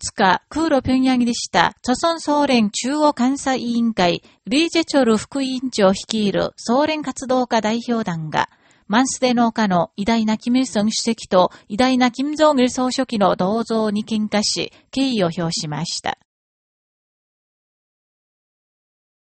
2日、空路平壌入りした著村総連中央監査委員会、リージェチョル副委員長率いる総連活動家代表団が、マンスデ農家の偉大なキム・イソン主席と偉大なキム・ジョン・ル総書記の銅像に喧嘩し、敬意を表しました。